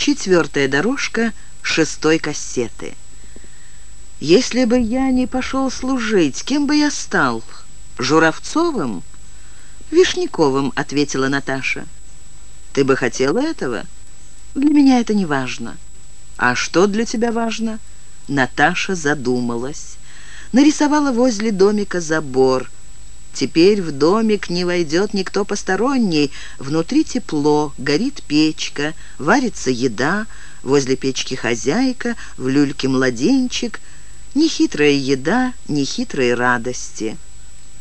Четвертая дорожка шестой кассеты. «Если бы я не пошел служить, кем бы я стал? Журавцовым?» «Вишняковым», — ответила Наташа. «Ты бы хотела этого?» «Для меня это не важно». «А что для тебя важно?» Наташа задумалась. Нарисовала возле домика забор. Теперь в домик не войдет никто посторонний. Внутри тепло, горит печка, варится еда. Возле печки хозяйка, в люльке младенчик. Нехитрая еда, нехитрые радости.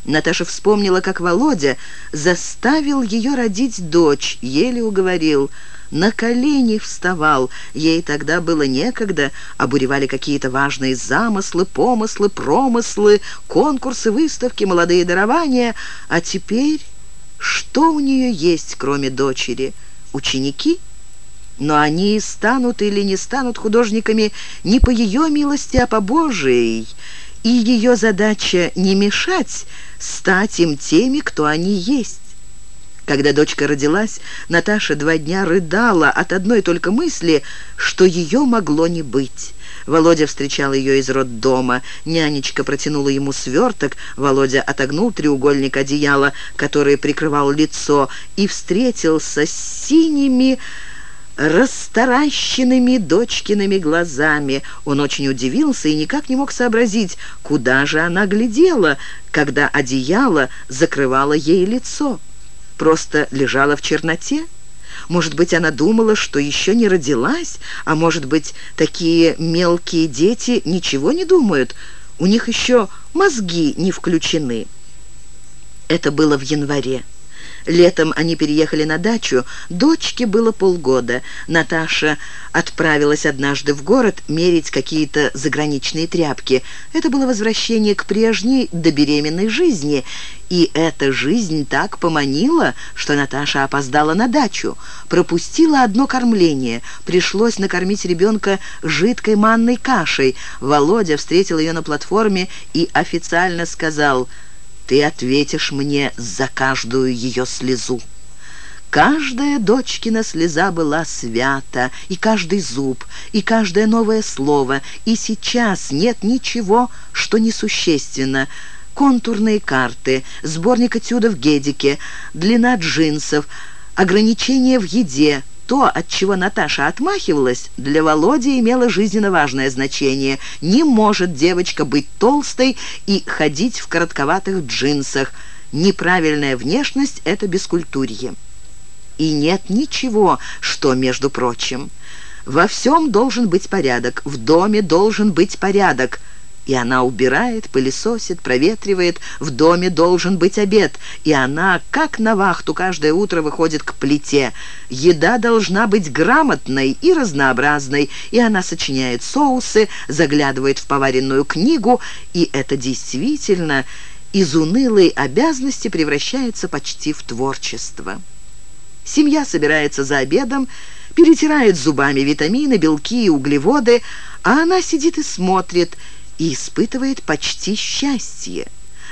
Наташа вспомнила, как Володя заставил ее родить дочь, еле уговорил – на колени вставал. Ей тогда было некогда, обуревали какие-то важные замыслы, помыслы, промыслы, конкурсы, выставки, молодые дарования. А теперь что у нее есть, кроме дочери? Ученики? Но они станут или не станут художниками не по ее милости, а по Божией. И ее задача не мешать стать им теми, кто они есть. Когда дочка родилась, Наташа два дня рыдала от одной только мысли, что ее могло не быть. Володя встречал ее из роддома. Нянечка протянула ему сверток. Володя отогнул треугольник одеяла, который прикрывал лицо, и встретился с синими расстаращенными дочкиными глазами. Он очень удивился и никак не мог сообразить, куда же она глядела, когда одеяло закрывало ей лицо просто лежала в черноте? Может быть, она думала, что еще не родилась, а может быть, такие мелкие дети ничего не думают, у них еще мозги не включены. Это было в январе. Летом они переехали на дачу. Дочке было полгода. Наташа отправилась однажды в город мерить какие-то заграничные тряпки. Это было возвращение к прежней добеременной жизни. И эта жизнь так поманила, что Наташа опоздала на дачу. Пропустила одно кормление. Пришлось накормить ребенка жидкой манной кашей. Володя встретил ее на платформе и официально сказал – ты ответишь мне за каждую ее слезу. Каждая дочкина слеза была свята, и каждый зуб, и каждое новое слово, и сейчас нет ничего, что несущественно. Контурные карты, сборник этюдов Гедике, длина джинсов, ограничения в еде, то, от чего Наташа отмахивалась, для Володи имело жизненно важное значение. Не может девочка быть толстой и ходить в коротковатых джинсах. Неправильная внешность – это бескультурье. И нет ничего, что, между прочим. Во всем должен быть порядок, в доме должен быть порядок – и она убирает, пылесосит, проветривает. В доме должен быть обед, и она, как на вахту, каждое утро выходит к плите. Еда должна быть грамотной и разнообразной, и она сочиняет соусы, заглядывает в поваренную книгу, и это действительно из унылой обязанности превращается почти в творчество. Семья собирается за обедом, перетирает зубами витамины, белки и углеводы, а она сидит и смотрит – и испытывает почти счастье.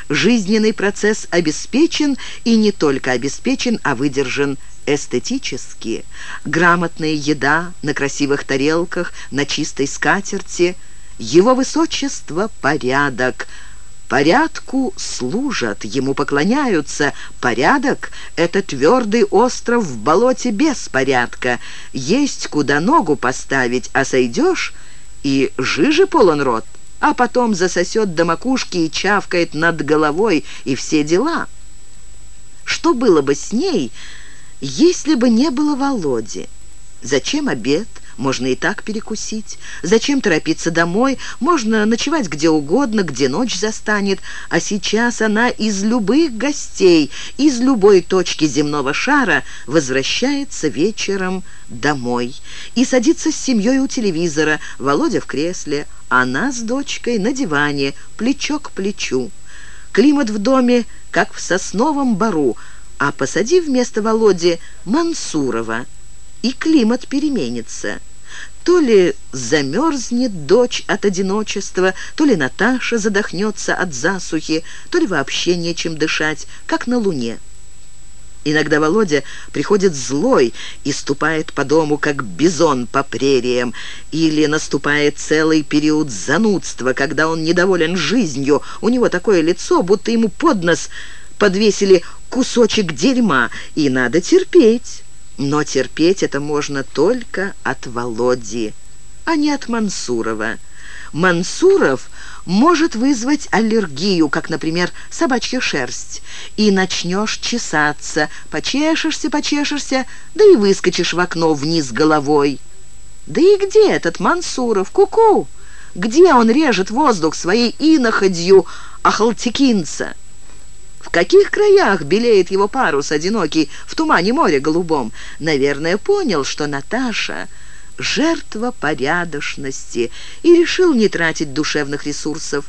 Жизненный процесс обеспечен, и не только обеспечен, а выдержан эстетически. Грамотная еда на красивых тарелках, на чистой скатерти. Его высочество – порядок. Порядку служат, ему поклоняются. Порядок – это твердый остров в болоте без порядка. Есть куда ногу поставить, а сойдешь – и жижи полон рот а потом засосет до макушки и чавкает над головой, и все дела. Что было бы с ней, если бы не было Володи? Зачем обед? Можно и так перекусить. Зачем торопиться домой? Можно ночевать где угодно, где ночь застанет. А сейчас она из любых гостей, из любой точки земного шара возвращается вечером домой. И садится с семьей у телевизора, Володя в кресле, она с дочкой на диване, плечо к плечу. Климат в доме, как в сосновом бару, а посади вместо Володи Мансурова, и климат переменится. То ли замерзнет дочь от одиночества, то ли Наташа задохнется от засухи, то ли вообще нечем дышать, как на луне. Иногда Володя приходит злой и ступает по дому, как бизон по прериям, или наступает целый период занудства, когда он недоволен жизнью. У него такое лицо, будто ему под нос подвесили кусочек дерьма, и надо терпеть. Но терпеть это можно только от Володи, а не от Мансурова. Мансуров может вызвать аллергию, как, например, собачья шерсть, и начнешь чесаться, почешешься, почешешься, да и выскочишь в окно вниз головой. Да и где этот Мансуров? Ку-ку! Где он режет воздух своей иноходью ахалтекинца? В каких краях белеет его парус одинокий в тумане моря голубом? Наверное, понял, что Наташа жертва порядочности и решил не тратить душевных ресурсов.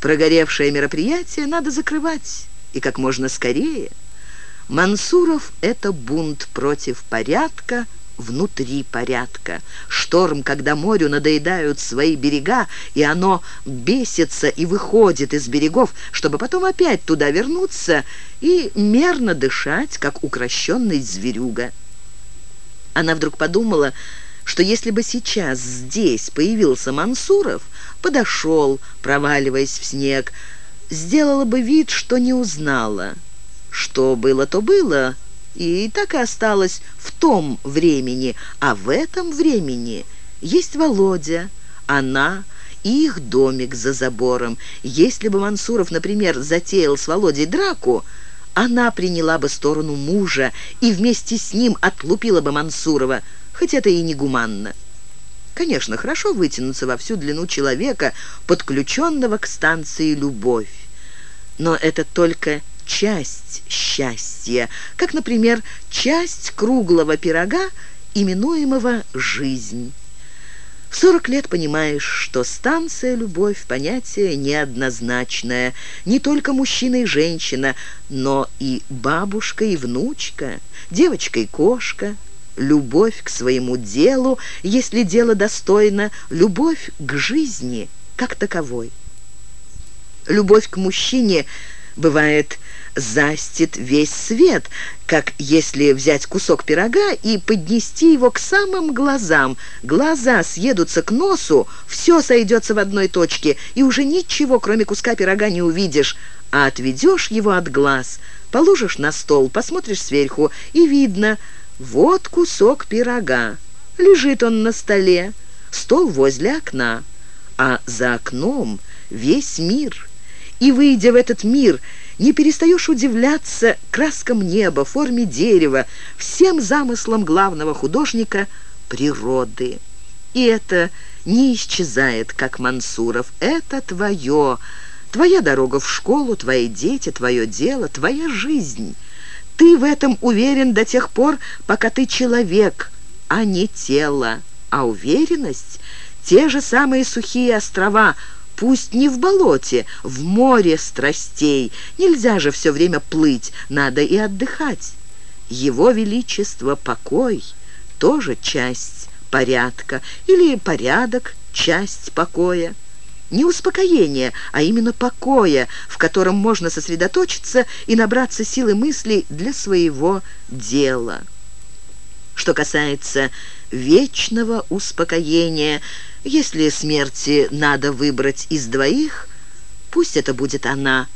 Прогоревшее мероприятие надо закрывать, и как можно скорее. Мансуров — это бунт против порядка, внутри порядка. Шторм, когда морю надоедают свои берега, и оно бесится и выходит из берегов, чтобы потом опять туда вернуться и мерно дышать, как укращенный зверюга. Она вдруг подумала, что если бы сейчас здесь появился Мансуров, подошел, проваливаясь в снег, сделала бы вид, что не узнала. Что было, то было, и так и осталось в том времени, а в этом времени есть Володя, она и их домик за забором. Если бы Мансуров, например, затеял с Володей драку, она приняла бы сторону мужа и вместе с ним отлупила бы Мансурова – хоть это и не гуманно. Конечно, хорошо вытянуться во всю длину человека, подключенного к станции «Любовь». Но это только часть счастья, как, например, часть круглого пирога, именуемого «жизнь». В сорок лет понимаешь, что станция «Любовь» — понятие неоднозначное. Не только мужчина и женщина, но и бабушка и внучка, девочка и кошка — любовь к своему делу, если дело достойно, любовь к жизни как таковой. Любовь к мужчине бывает застит весь свет, как если взять кусок пирога и поднести его к самым глазам. Глаза съедутся к носу, все сойдется в одной точке, и уже ничего, кроме куска пирога, не увидишь, а отведешь его от глаз, положишь на стол, посмотришь сверху, и видно – вот кусок пирога. Лежит он на столе, стол возле окна, а за окном весь мир. И, выйдя в этот мир, не перестаешь удивляться краскам неба, форме дерева, всем замыслам главного художника природы. И это не исчезает, как Мансуров. Это твое, твоя дорога в школу, твои дети, твое дело, твоя жизнь». Ты в этом уверен до тех пор, пока ты человек, а не тело. А уверенность — те же самые сухие острова, пусть не в болоте, в море страстей. Нельзя же все время плыть, надо и отдыхать. Его Величество покой — тоже часть порядка, или порядок — часть покоя не успокоения, а именно покоя, в котором можно сосредоточиться и набраться силы мыслей для своего дела. Что касается вечного успокоения, если смерти надо выбрать из двоих, пусть это будет она,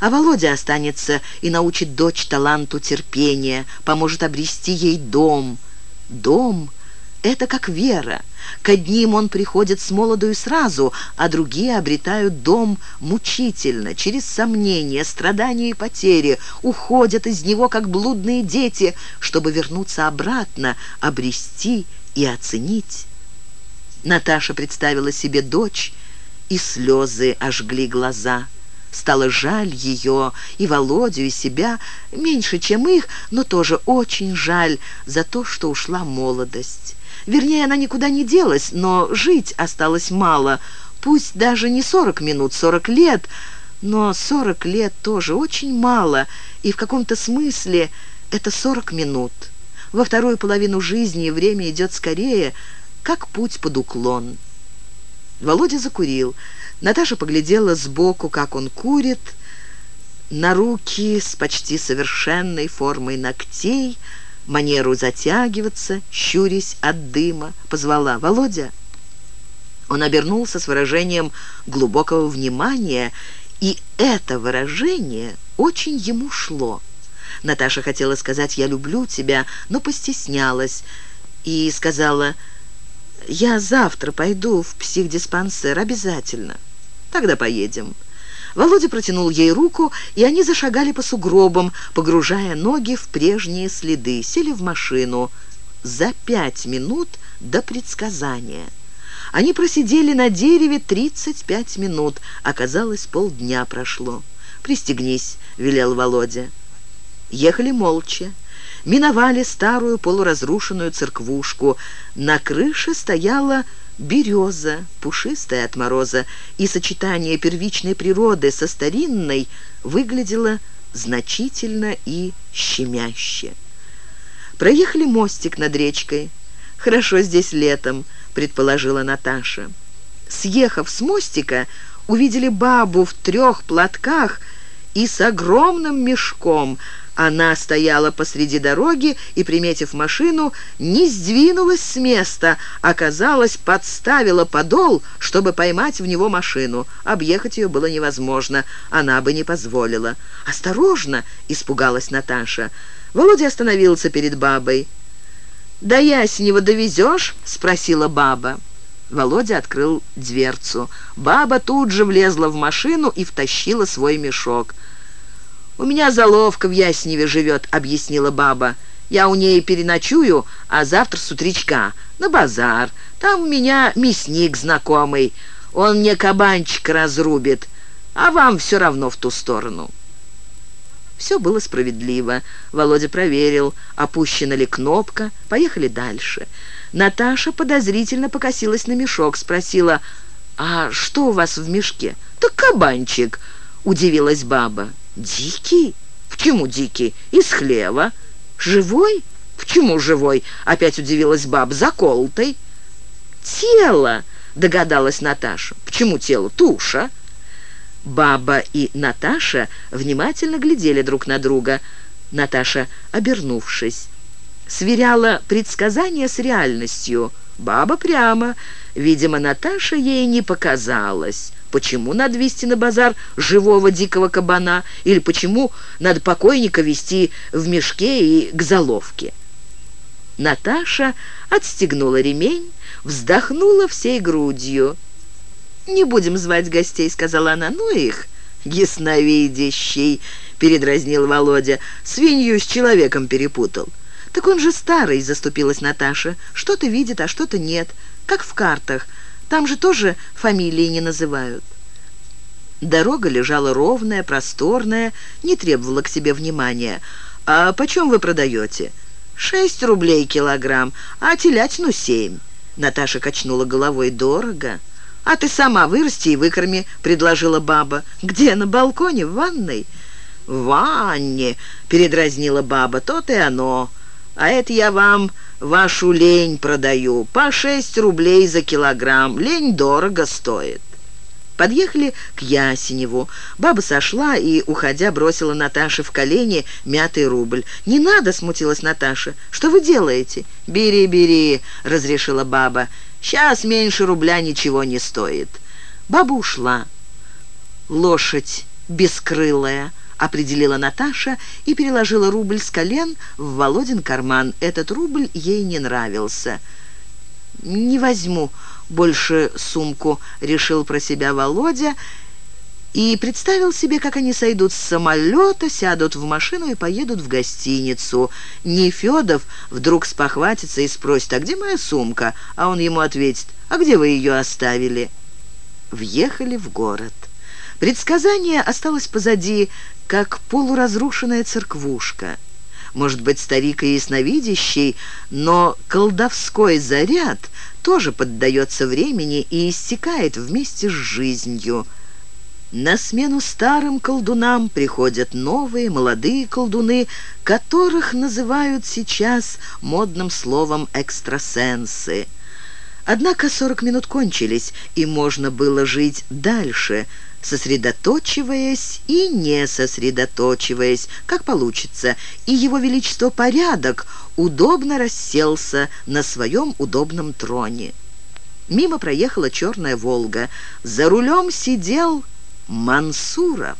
а Володя останется и научит дочь таланту терпения, поможет обрести ей дом. Дом — это как вера. К одним он приходит с молодою сразу, а другие обретают дом мучительно, через сомнения, страдания и потери, уходят из него, как блудные дети, чтобы вернуться обратно, обрести и оценить. Наташа представила себе дочь, и слезы ожгли глаза. Стало жаль ее, и Володю, и себя, меньше, чем их, но тоже очень жаль за то, что ушла молодость. Вернее, она никуда не делась, но жить осталось мало. Пусть даже не сорок минут, сорок лет, но сорок лет тоже очень мало, и в каком-то смысле это сорок минут. Во вторую половину жизни время идет скорее, как путь под уклон. Володя закурил. Наташа поглядела сбоку, как он курит. на руки с почти совершенной формой ногтей, манеру затягиваться, щурясь от дыма, позвала «Володя». Он обернулся с выражением глубокого внимания, и это выражение очень ему шло. Наташа хотела сказать «я люблю тебя», но постеснялась и сказала «я завтра пойду в психдиспансер, обязательно». «Тогда поедем». Володя протянул ей руку, и они зашагали по сугробам, погружая ноги в прежние следы, сели в машину за пять минут до предсказания. Они просидели на дереве 35 минут. Оказалось, полдня прошло. «Пристегнись», — велел Володя. Ехали молча. Миновали старую полуразрушенную церквушку. На крыше стояла береза, пушистая от мороза, и сочетание первичной природы со старинной выглядело значительно и щемяще. Проехали мостик над речкой. «Хорошо здесь летом», — предположила Наташа. Съехав с мостика, увидели бабу в трех платках и с огромным мешком — она стояла посреди дороги и, приметив машину, не сдвинулась с места, оказалось, подставила подол, чтобы поймать в него машину. Объехать ее было невозможно, она бы не позволила. «Осторожно!» — испугалась Наташа. Володя остановился перед бабой. «До Ясенева довезешь?» — спросила баба. Володя открыл дверцу. Баба тут же влезла в машину и втащила свой мешок. «У меня заловка в Ясневе живет», — объяснила баба. «Я у ней переночую, а завтра с утречка на базар. Там у меня мясник знакомый. Он мне кабанчик разрубит, а вам все равно в ту сторону». Все было справедливо. Володя проверил, опущена ли кнопка. Поехали дальше. Наташа подозрительно покосилась на мешок, спросила, «А что у вас в мешке?» «Так кабанчик», — удивилась баба. «Дикий? Почему дикий? Из хлева. Живой? Почему живой?» Опять удивилась баб. «Заколотый». «Тело!» — догадалась Наташа. «Почему тело? Туша». Баба и Наташа внимательно глядели друг на друга. Наташа, обернувшись, сверяла предсказания с реальностью. Баба прямо. Видимо, Наташа ей не показалась. Почему надо вести на базар живого дикого кабана? Или почему надо покойника вести в мешке и к заловке? Наташа отстегнула ремень, вздохнула всей грудью. «Не будем звать гостей», — сказала она. «Ну их, ясновидящий», — передразнил Володя. «Свинью с человеком перепутал». «Так он же старый», — заступилась Наташа. «Что-то видит, а что-то нет, как в картах». Там же тоже фамилии не называют». Дорога лежала ровная, просторная, не требовала к себе внимания. «А почем вы продаете?» «Шесть рублей килограмм, а телятину семь». Наташа качнула головой. «Дорого». «А ты сама вырасти и выкорми», — предложила баба. «Где, на балконе, в ванной?» «В ванне», — передразнила баба, — «то-то и оно. А это я вам вашу лень продаю. По шесть рублей за килограмм. Лень дорого стоит». Подъехали к Ясеневу. Баба сошла и, уходя, бросила Наташе в колени мятый рубль. «Не надо!» — смутилась Наташа. «Что вы делаете?» «Бери, бери!» — разрешила баба. «Сейчас меньше рубля ничего не стоит». Баба ушла. Лошадь бескрылая определила Наташа и переложила рубль с колен в Володин карман. Этот рубль ей не нравился. «Не возьму больше сумку», — решил про себя Володя, и представил себе, как они сойдут с самолета, сядут в машину и поедут в гостиницу. Нефедов вдруг спохватится и спросит, а где моя сумка? А он ему ответит, а где вы ее оставили? Въехали в город. Предсказание осталось позади, как полуразрушенная церквушка. Может быть, старик и ясновидящий, но колдовской заряд тоже поддается времени и истекает вместе с жизнью. На смену старым колдунам приходят новые молодые колдуны, которых называют сейчас модным словом «экстрасенсы». Однако 40 минут кончились, и можно было жить дальше – сосредоточиваясь и не сосредоточиваясь, как получится, и его величество порядок удобно расселся на своем удобном троне. Мимо проехала черная «Волга». За рулем сидел Мансуров.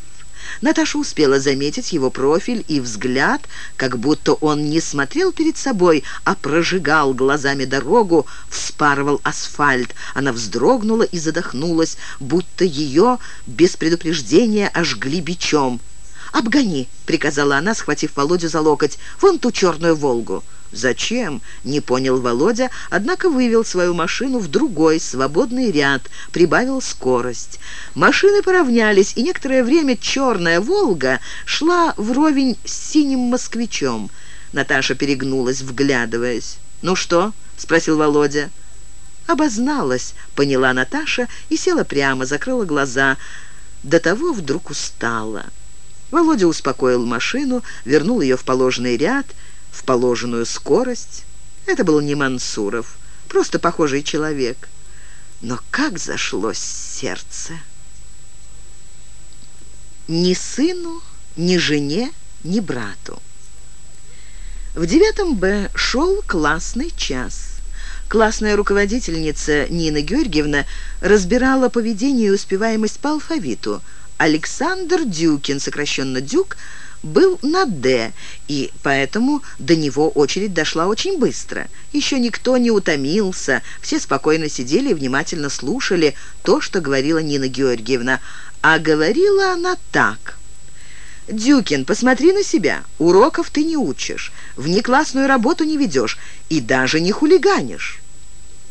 Наташа успела заметить его профиль и взгляд, как будто он не смотрел перед собой, а прожигал глазами дорогу, вспарывал асфальт. Она вздрогнула и задохнулась, будто ее без предупреждения ожгли бичом. «Обгони», — приказала она, схватив Володю за локоть, — «вон ту черную «Волгу». «Зачем?» — не понял Володя, однако вывел свою машину в другой, свободный ряд, прибавил скорость. Машины поравнялись, и некоторое время черная «Волга» шла вровень с синим москвичом. Наташа перегнулась, вглядываясь. «Ну что?» — спросил Володя. «Обозналась», — поняла Наташа и села прямо, закрыла глаза. До того вдруг устала. Володя успокоил машину, вернул ее в положенный ряд — в положенную скорость. Это был не Мансуров, просто похожий человек. Но как зашлось сердце! Ни сыну, ни жене, ни брату. В девятом Б шел классный час. Классная руководительница Нина Георгиевна разбирала поведение и успеваемость по алфавиту. Александр Дюкин, сокращенно Дюк, был на «Д», и поэтому до него очередь дошла очень быстро. Еще никто не утомился, все спокойно сидели и внимательно слушали то, что говорила Нина Георгиевна. А говорила она так. «Дюкин, посмотри на себя. Уроков ты не учишь, внеклассную работу не ведешь и даже не хулиганишь».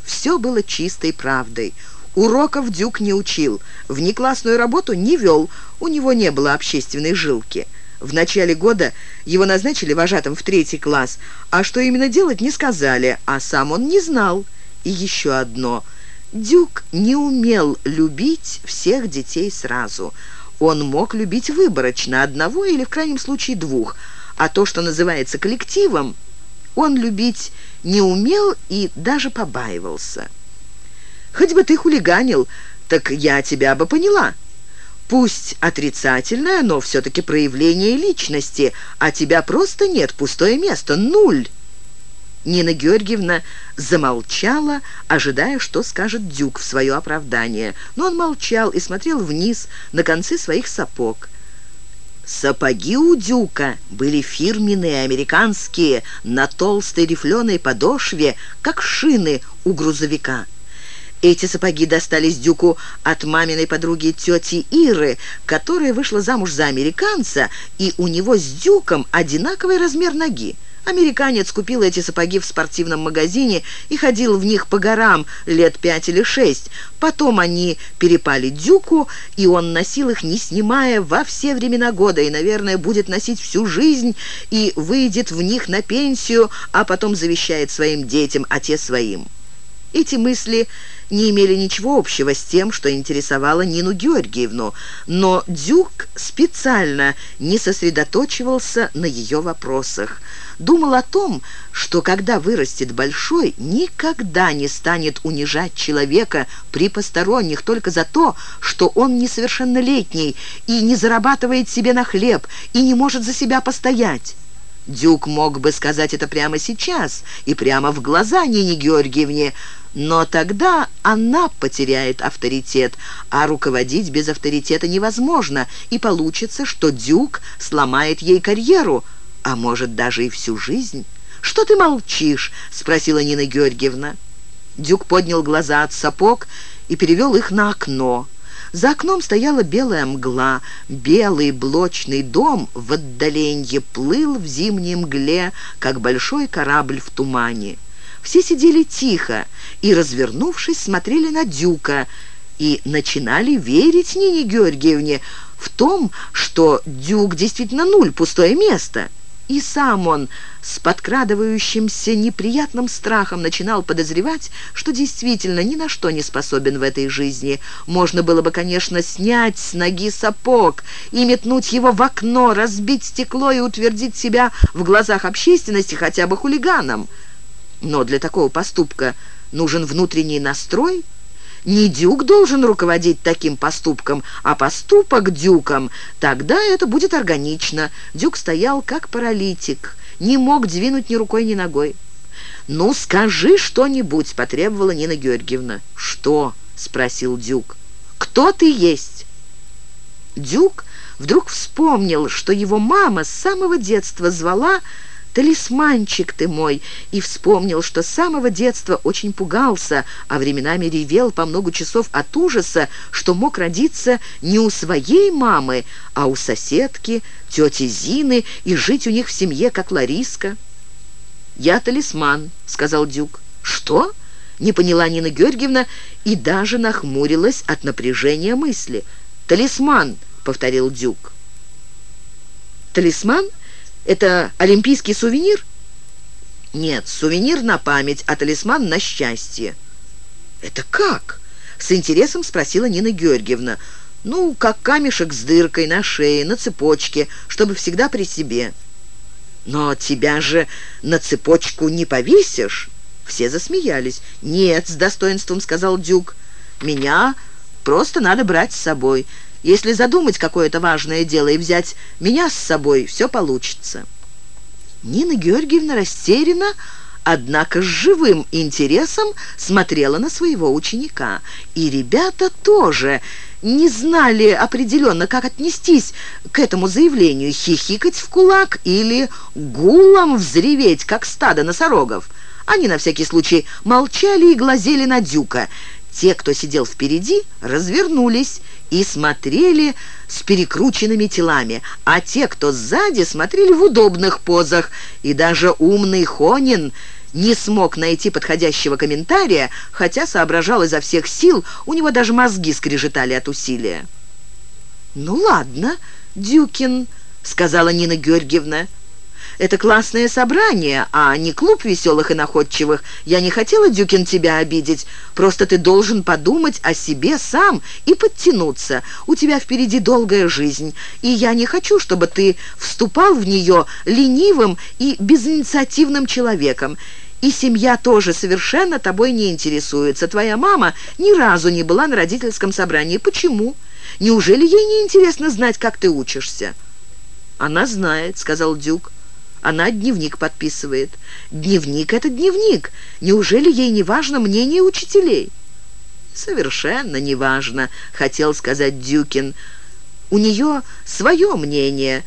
Все было чистой правдой. Уроков Дюк не учил, внеклассную работу не вел, у него не было общественной жилки. В начале года его назначили вожатым в третий класс, а что именно делать не сказали, а сам он не знал. И еще одно. Дюк не умел любить всех детей сразу. Он мог любить выборочно одного или, в крайнем случае, двух. А то, что называется коллективом, он любить не умел и даже побаивался. «Хоть бы ты хулиганил, так я тебя бы поняла». Пусть отрицательное, но все-таки проявление личности, а тебя просто нет, пустое место, нуль». Нина Георгиевна замолчала, ожидая, что скажет Дюк в свое оправдание. Но он молчал и смотрел вниз на концы своих сапог. Сапоги у Дюка были фирменные, американские, на толстой рифленой подошве, как шины у грузовика. Эти сапоги достались Дюку от маминой подруги тети Иры, которая вышла замуж за американца, и у него с Дюком одинаковый размер ноги. Американец купил эти сапоги в спортивном магазине и ходил в них по горам лет пять или шесть. Потом они перепали Дюку, и он носил их, не снимая, во все времена года, и, наверное, будет носить всю жизнь, и выйдет в них на пенсию, а потом завещает своим детям, а те своим. Эти мысли не имели ничего общего с тем, что интересовало Нину Георгиевну, но Дюк специально не сосредоточивался на ее вопросах. Думал о том, что когда вырастет большой, никогда не станет унижать человека при посторонних только за то, что он несовершеннолетний и не зарабатывает себе на хлеб и не может за себя постоять. Дюк мог бы сказать это прямо сейчас и прямо в глаза Нине Георгиевне, но тогда она потеряет авторитет, а руководить без авторитета невозможно, и получится, что Дюк сломает ей карьеру, а может даже и всю жизнь. «Что ты молчишь?» — спросила Нина Георгиевна. Дюк поднял глаза от сапог и перевел их на окно. За окном стояла белая мгла. Белый блочный дом в отдаленье плыл в зимней мгле, как большой корабль в тумане. Все сидели тихо и, развернувшись, смотрели на Дюка и начинали верить Нине Георгиевне в том, что Дюк действительно нуль, пустое место. И сам он с подкрадывающимся неприятным страхом начинал подозревать, что действительно ни на что не способен в этой жизни. Можно было бы, конечно, снять с ноги сапог и метнуть его в окно, разбить стекло и утвердить себя в глазах общественности хотя бы хулиганом. Но для такого поступка нужен внутренний настрой. Не Дюк должен руководить таким поступком, а поступок Дюком. Тогда это будет органично. Дюк стоял как паралитик, не мог двинуть ни рукой, ни ногой. «Ну, скажи что-нибудь», — потребовала Нина Георгиевна. «Что?» — спросил Дюк. «Кто ты есть?» Дюк вдруг вспомнил, что его мама с самого детства звала «Талисманчик ты мой!» и вспомнил, что с самого детства очень пугался, а временами ревел по много часов от ужаса, что мог родиться не у своей мамы, а у соседки, тети Зины, и жить у них в семье, как Лариска. «Я талисман», — сказал Дюк. «Что?» — не поняла Нина Георгиевна и даже нахмурилась от напряжения мысли. «Талисман», — повторил Дюк. «Талисман? Это олимпийский сувенир?» «Нет, сувенир на память, а талисман на счастье». «Это как?» — с интересом спросила Нина Георгиевна. «Ну, как камешек с дыркой на шее, на цепочке, чтобы всегда при себе». «Но тебя же на цепочку не повесишь?» Все засмеялись. «Нет», — с достоинством сказал Дюк, — «меня просто надо брать с собой. Если задумать какое-то важное дело и взять меня с собой, все получится». Нина Георгиевна растеряна, однако с живым интересом смотрела на своего ученика. И ребята тоже не знали определенно, как отнестись к этому заявлению, хихикать в кулак или гулом взреветь, как стадо носорогов. Они на всякий случай молчали и глазели на Дюка. Те, кто сидел впереди, развернулись и смотрели с перекрученными телами, а те, кто сзади, смотрели в удобных позах, и даже умный Хонин – не смог найти подходящего комментария, хотя соображал изо всех сил, у него даже мозги скрежетали от усилия. «Ну ладно, Дюкин», — сказала Нина Георгиевна. «Это классное собрание, а не клуб веселых и находчивых. Я не хотела, Дюкин, тебя обидеть. Просто ты должен подумать о себе сам и подтянуться. У тебя впереди долгая жизнь, и я не хочу, чтобы ты вступал в нее ленивым и безинициативным человеком. И семья тоже совершенно тобой не интересуется. Твоя мама ни разу не была на родительском собрании. Почему? Неужели ей не интересно знать, как ты учишься?» «Она знает», — сказал Дюк. «Она дневник подписывает». «Дневник — это дневник. Неужели ей не важно мнение учителей?» «Совершенно не важно», — хотел сказать Дюкин. «У нее свое мнение».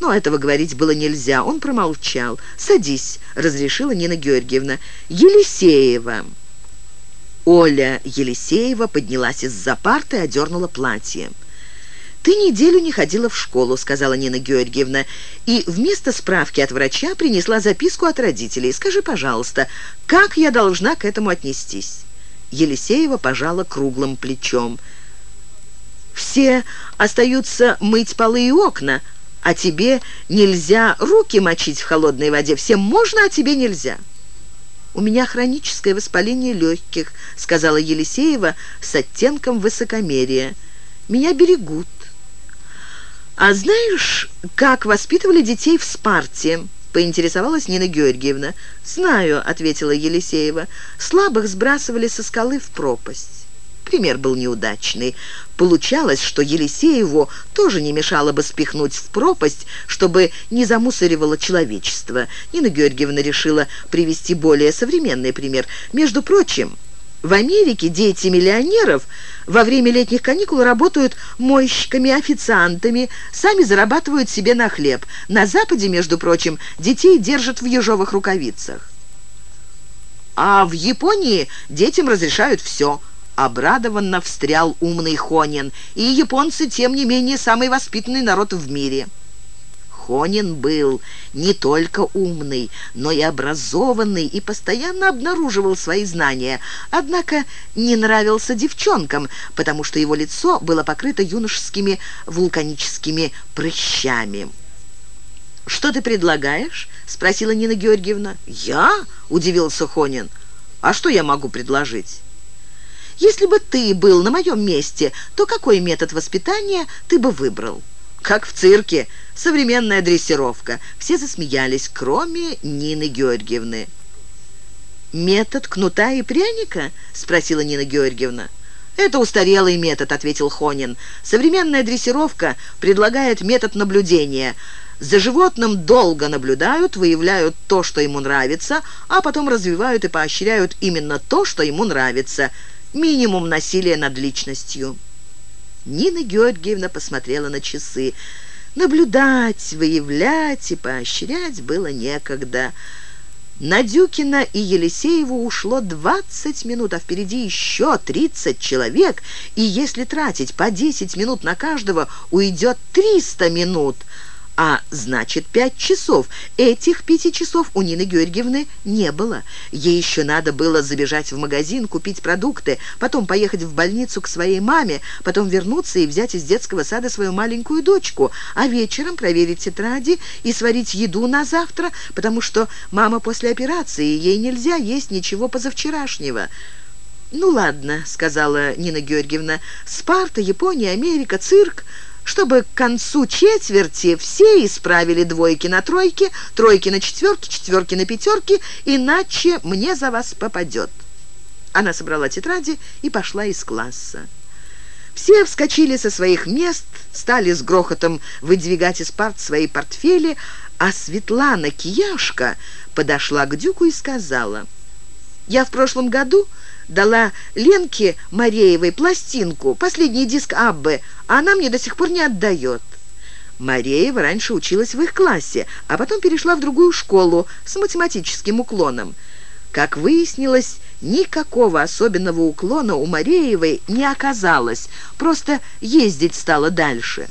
Но этого говорить было нельзя. Он промолчал. «Садись», — разрешила Нина Георгиевна. «Елисеева». Оля Елисеева поднялась из-за парты и одернула платье. «Ты неделю не ходила в школу», — сказала Нина Георгиевна, и вместо справки от врача принесла записку от родителей. «Скажи, пожалуйста, как я должна к этому отнестись?» Елисеева пожала круглым плечом. «Все остаются мыть полы и окна, а тебе нельзя руки мочить в холодной воде. Всем можно, а тебе нельзя». «У меня хроническое воспаление легких», — сказала Елисеева с оттенком высокомерия. «Меня берегут». «А знаешь, как воспитывали детей в Спарте?» — поинтересовалась Нина Георгиевна. «Знаю», — ответила Елисеева. «Слабых сбрасывали со скалы в пропасть». Пример был неудачный. Получалось, что Елисееву тоже не мешало бы спихнуть в пропасть, чтобы не замусоривало человечество. Нина Георгиевна решила привести более современный пример. Между прочим, в Америке дети миллионеров во время летних каникул работают мойщиками, официантами, сами зарабатывают себе на хлеб. На Западе, между прочим, детей держат в ежовых рукавицах. А в Японии детям разрешают все – Обрадованно встрял умный Хонин. И японцы, тем не менее, самый воспитанный народ в мире. Хонин был не только умный, но и образованный и постоянно обнаруживал свои знания. Однако не нравился девчонкам, потому что его лицо было покрыто юношескими вулканическими прыщами. «Что ты предлагаешь?» — спросила Нина Георгиевна. «Я?» — удивился Хонин. «А что я могу предложить?» Если бы ты был на моем месте, то какой метод воспитания ты бы выбрал?» «Как в цирке. Современная дрессировка». Все засмеялись, кроме Нины Георгиевны. «Метод кнута и пряника?» — спросила Нина Георгиевна. «Это устарелый метод», — ответил Хонин. «Современная дрессировка предлагает метод наблюдения. За животным долго наблюдают, выявляют то, что ему нравится, а потом развивают и поощряют именно то, что ему нравится. Минимум насилия над личностью». Нина Георгиевна посмотрела на часы. Наблюдать, выявлять и поощрять было некогда. На Дюкина и Елисееву ушло 20 минут, а впереди еще 30 человек, и если тратить по 10 минут на каждого, уйдет 300 минут – а значит пять часов. Этих пяти часов у Нины Георгиевны не было. Ей еще надо было забежать в магазин, купить продукты, потом поехать в больницу к своей маме, потом вернуться и взять из детского сада свою маленькую дочку, а вечером проверить тетради и сварить еду на завтра, потому что мама после операции, ей нельзя есть ничего позавчерашнего. «Ну ладно», — сказала Нина Георгиевна, — «Спарта, Япония, Америка, цирк...» чтобы к концу четверти все исправили двойки на тройки, тройки на четверки, четверки на пятерки, иначе мне за вас попадет». Она собрала тетради и пошла из класса. Все вскочили со своих мест, стали с грохотом выдвигать из парт свои портфели, а Светлана Кияшка подошла к Дюку и сказала, «Я в прошлом году дала Ленке Мареевой пластинку, последний диск Аббы, а она мне до сих пор не отдает. Мареева раньше училась в их классе, а потом перешла в другую школу с математическим уклоном. Как выяснилось, никакого особенного уклона у Мареевой не оказалось, просто ездить стала дальше.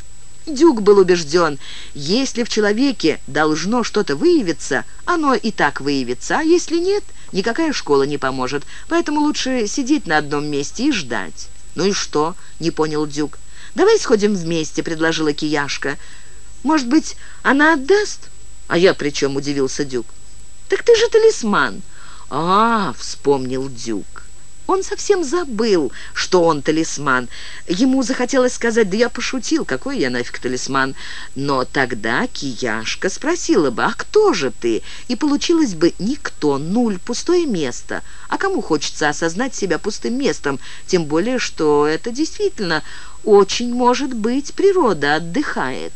Дюк был убежден, если в человеке должно что-то выявиться, оно и так выявится, а если нет, никакая школа не поможет, поэтому лучше сидеть на одном месте и ждать. «Ну и что?» — не понял Дюк. «Давай сходим вместе», — предложила Кияшка. «Может быть, она отдаст?» «А я при чем?» — удивился Дюк. «Так ты же талисман». «А, — вспомнил Дюк. Он совсем забыл, что он талисман. Ему захотелось сказать, да я пошутил, какой я нафиг талисман. Но тогда Кияшка спросила бы, а кто же ты? И получилось бы никто, нуль, пустое место. А кому хочется осознать себя пустым местом? Тем более, что это действительно очень может быть природа отдыхает.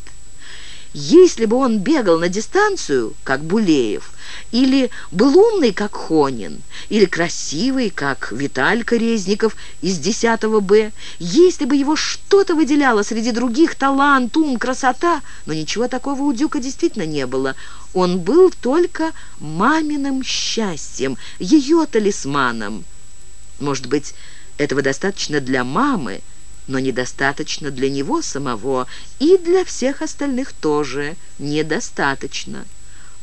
Если бы он бегал на дистанцию, как Булеев, или был умный, как Хонин, или красивый, как Виталька Резников из 10 Б, если бы его что-то выделяло среди других, талант, ум, красота, но ничего такого у Дюка действительно не было. Он был только маминым счастьем, ее талисманом. Может быть, этого достаточно для мамы, но недостаточно для него самого, и для всех остальных тоже недостаточно.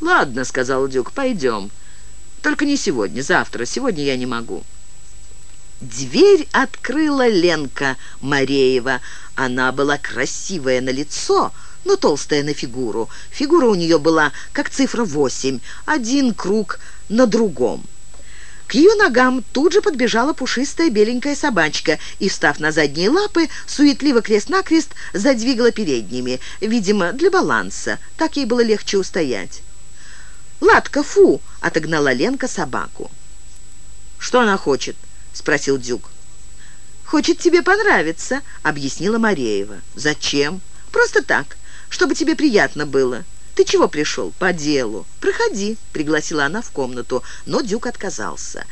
«Ладно», — сказал Дюк, — «пойдем. Только не сегодня, завтра. Сегодня я не могу». Дверь открыла Ленка Мареева. Она была красивая на лицо, но толстая на фигуру. Фигура у нее была как цифра восемь, один круг на другом. К ее ногам тут же подбежала пушистая беленькая собачка и, встав на задние лапы, суетливо крест-накрест задвигала передними, видимо, для баланса. Так ей было легче устоять. «Ладка, фу!» — отогнала Ленка собаку. «Что она хочет?» — спросил Дюк. «Хочет тебе понравиться», — объяснила Мареева. «Зачем?» «Просто так, чтобы тебе приятно было». «Ты чего пришел?» «По делу». «Проходи», — пригласила она в комнату, но Дюк отказался.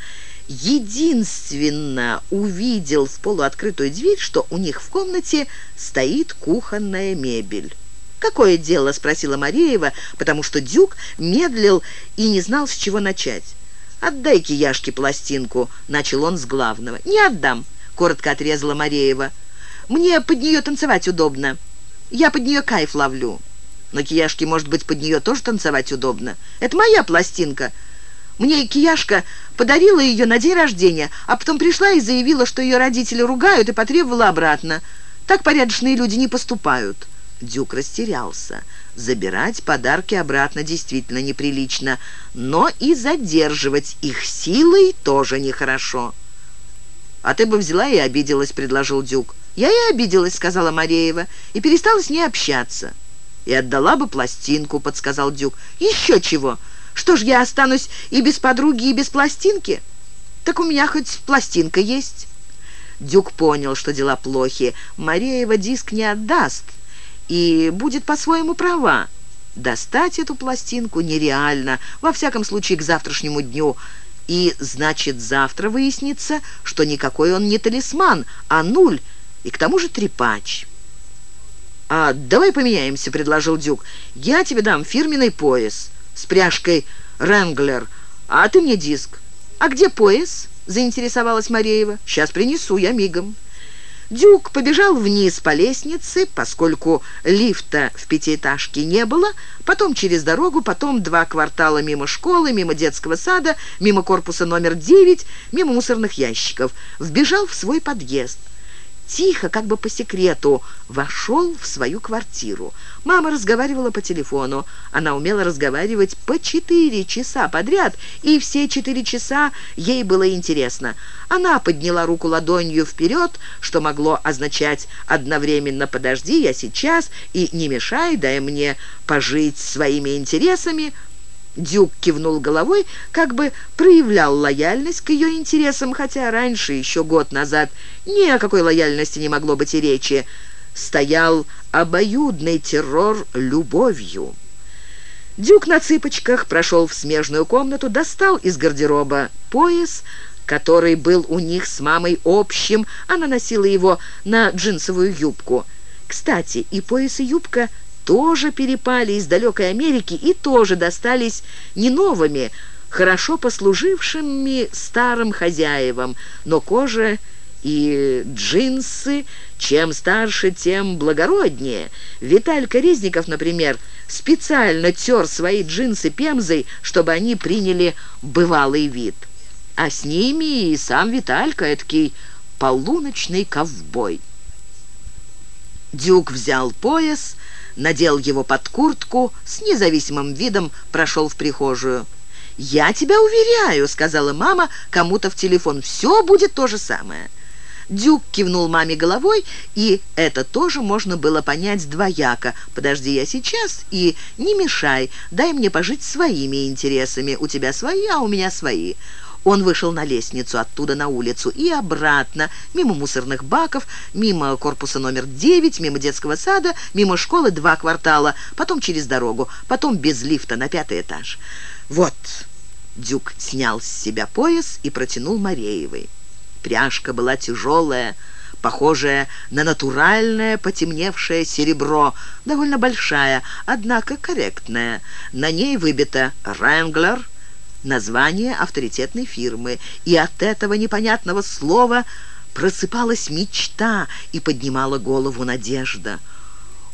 Единственно увидел в полуоткрытую дверь, что у них в комнате стоит кухонная мебель. «Какое дело?» — спросила Мареева, потому что Дюк медлил и не знал, с чего начать. «Отдай-ка Яшке пластинку», — начал он с главного. «Не отдам», — коротко отрезала Мареева. «Мне под нее танцевать удобно. Я под нее кайф ловлю». Но Кияшке, может быть, под нее тоже танцевать удобно. Это моя пластинка. Мне Кияшка подарила ее на день рождения, а потом пришла и заявила, что ее родители ругают, и потребовала обратно. Так порядочные люди не поступают». Дюк растерялся. Забирать подарки обратно действительно неприлично, но и задерживать их силой тоже нехорошо. «А ты бы взяла и обиделась», — предложил Дюк. «Я и обиделась», — сказала Мареева, — «и перестала с ней общаться». «И отдала бы пластинку», — подсказал Дюк. «Еще чего? Что ж, я останусь и без подруги, и без пластинки? Так у меня хоть пластинка есть». Дюк понял, что дела плохи. Мареева диск не отдаст и будет по-своему права. Достать эту пластинку нереально, во всяком случае к завтрашнему дню. И, значит, завтра выяснится, что никакой он не талисман, а нуль, и к тому же трепач. «А давай поменяемся», — предложил Дюк. «Я тебе дам фирменный пояс с пряжкой «Ренглер», а ты мне диск. А где пояс?» — заинтересовалась Мареева. «Сейчас принесу, я мигом». Дюк побежал вниз по лестнице, поскольку лифта в пятиэтажке не было, потом через дорогу, потом два квартала мимо школы, мимо детского сада, мимо корпуса номер девять, мимо мусорных ящиков. Вбежал в свой подъезд тихо, как бы по секрету, вошел в свою квартиру. Мама разговаривала по телефону. Она умела разговаривать по четыре часа подряд, и все четыре часа ей было интересно. Она подняла руку ладонью вперед, что могло означать одновременно «подожди, я сейчас» и «не мешай, дай мне пожить своими интересами», Дюк кивнул головой, как бы проявлял лояльность к ее интересам, хотя раньше, еще год назад, ни о какой лояльности не могло быть и речи. Стоял обоюдный террор любовью. Дюк на цыпочках прошел в смежную комнату, достал из гардероба пояс, который был у них с мамой общим, она носила его на джинсовую юбку. Кстати, и пояс, и юбка тоже перепали из далекой Америки и тоже достались не новыми, хорошо послужившими старым хозяевам, но кожа и джинсы, чем старше, тем благороднее. Виталька Резников, например, специально тер свои джинсы пемзой, чтобы они приняли бывалый вид. А с ними и сам Виталька, эдакий полуночный ковбой. Дюк взял пояс, надел его под куртку, с независимым видом прошел в прихожую. «Я тебя уверяю», — сказала мама кому-то в телефон, — «все будет то же самое». Дюк кивнул маме головой, и это тоже можно было понять двояко. «Подожди я сейчас и не мешай, дай мне пожить своими интересами. У тебя свои, а у меня свои». Он вышел на лестницу, оттуда на улицу и обратно, мимо мусорных баков, мимо корпуса номер 9, мимо детского сада, мимо школы два квартала, потом через дорогу, потом без лифта на пятый этаж. «Вот!» Дюк снял с себя пояс и протянул Мареевой. Пряжка была тяжелая, похожая на натуральное потемневшее серебро, довольно большая, однако корректная. На ней выбито «Ренглер», название авторитетной фирмы, и от этого непонятного слова просыпалась мечта и поднимала голову надежда.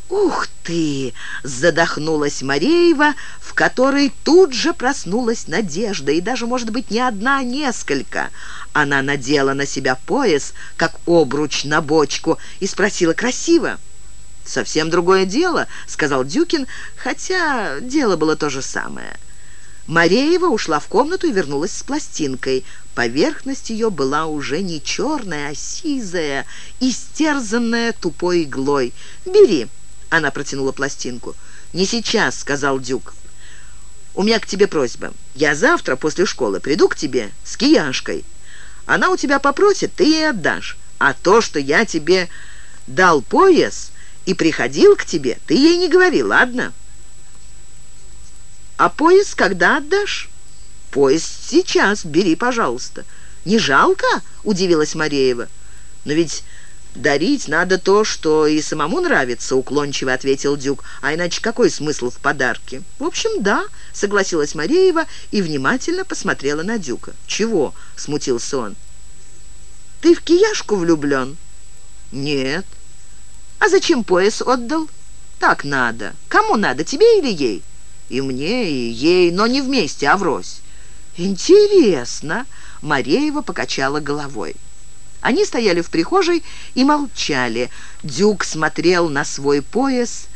«Ух ты!» — задохнулась Мареева, в которой тут же проснулась надежда, и даже, может быть, не одна, а несколько. Она надела на себя пояс, как обруч на бочку, и спросила «Красиво?» «Совсем другое дело», — сказал Дюкин, хотя дело было то же самое. Мареева ушла в комнату и вернулась с пластинкой. Поверхность ее была уже не черная, а сизая, истерзанная тупой иглой. «Бери», — она протянула пластинку. «Не сейчас», — сказал Дюк. «У меня к тебе просьба. Я завтра после школы приду к тебе с кияшкой. Она у тебя попросит, ты ей отдашь. А то, что я тебе дал пояс и приходил к тебе, ты ей не говори, ладно?» «А пояс когда отдашь?» «Пояс сейчас, бери, пожалуйста». «Не жалко?» — удивилась Мареева. «Но ведь дарить надо то, что и самому нравится», — уклончиво ответил Дюк. «А иначе какой смысл в подарке?» «В общем, да», — согласилась Мареева и внимательно посмотрела на Дюка. «Чего?» — смутился он. «Ты в кияшку влюблен?» «Нет». «А зачем пояс отдал?» «Так надо. Кому надо, тебе или ей?» И мне, и ей, но не вместе, а врозь. Интересно, Мареева покачала головой. Они стояли в прихожей и молчали. Дюк смотрел на свой пояс,